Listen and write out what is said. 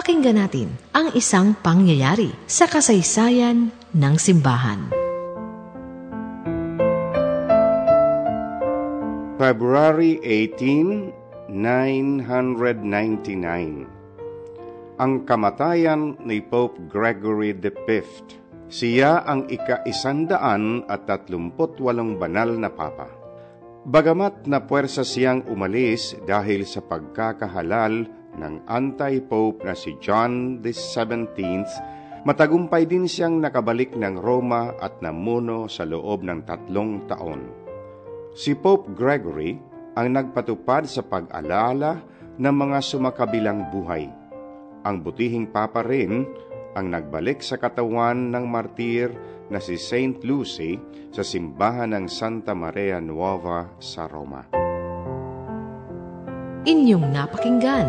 Pakinggan natin ang isang pangyayari sa kasaysayan ng simbahan. February 18, 999 Ang kamatayan ni Pope Gregory V. Siya ang ika-isandaan at tatlumput walong banal na papa. Bagamat na puwersa siyang umalis dahil sa pagkakahalal ng anti-pope na si John XVII, matagumpay din siyang nakabalik ng Roma at namuno sa loob ng tatlong taon. Si Pope Gregory ang nagpatupad sa pag-alala ng mga sumakabilang buhay. Ang butihing papa rin ang nagbalik sa katawan ng martir na si Saint Lucy sa simbahan ng Santa Maria Nuova sa Roma. Inyong napakinggan